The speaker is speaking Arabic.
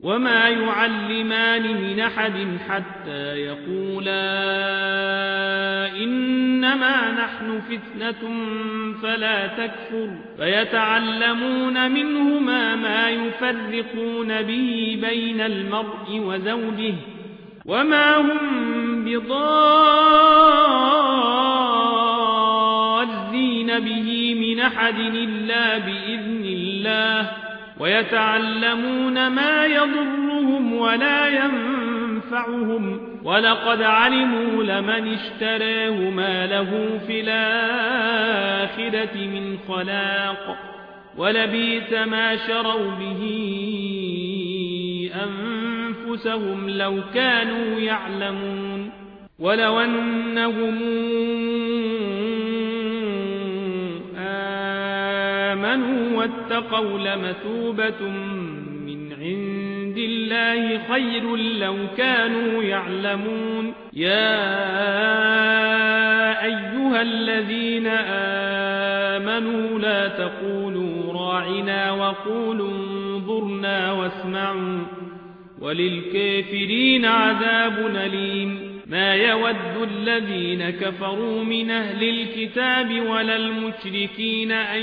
وما يعلمان من أحد حتى يقولا إنما نحن فتنة فلا تكفر فيتعلمون منهما ما يفرقون به بين المرء وزوجه وما هم بضارين به من أحد إلا بإذن الله ويتعلمون ما يضرهم ولا ينفعهم ولقد علموا لمن اشتراه ما له في الآخرة من خلاق ولبيت ما شروا به أنفسهم لو كانوا يعلمون ولو أنهم آمنوا واتقوا لمثوبة من عند الله خير لو كانوا يعلمون يا أيها الذين آمنوا لا تقولوا راعنا وقولوا انظرنا واسمعوا وللكافرين عذاب أليم ما يود الذين كفروا من أهل الكتاب ولا المشركين أن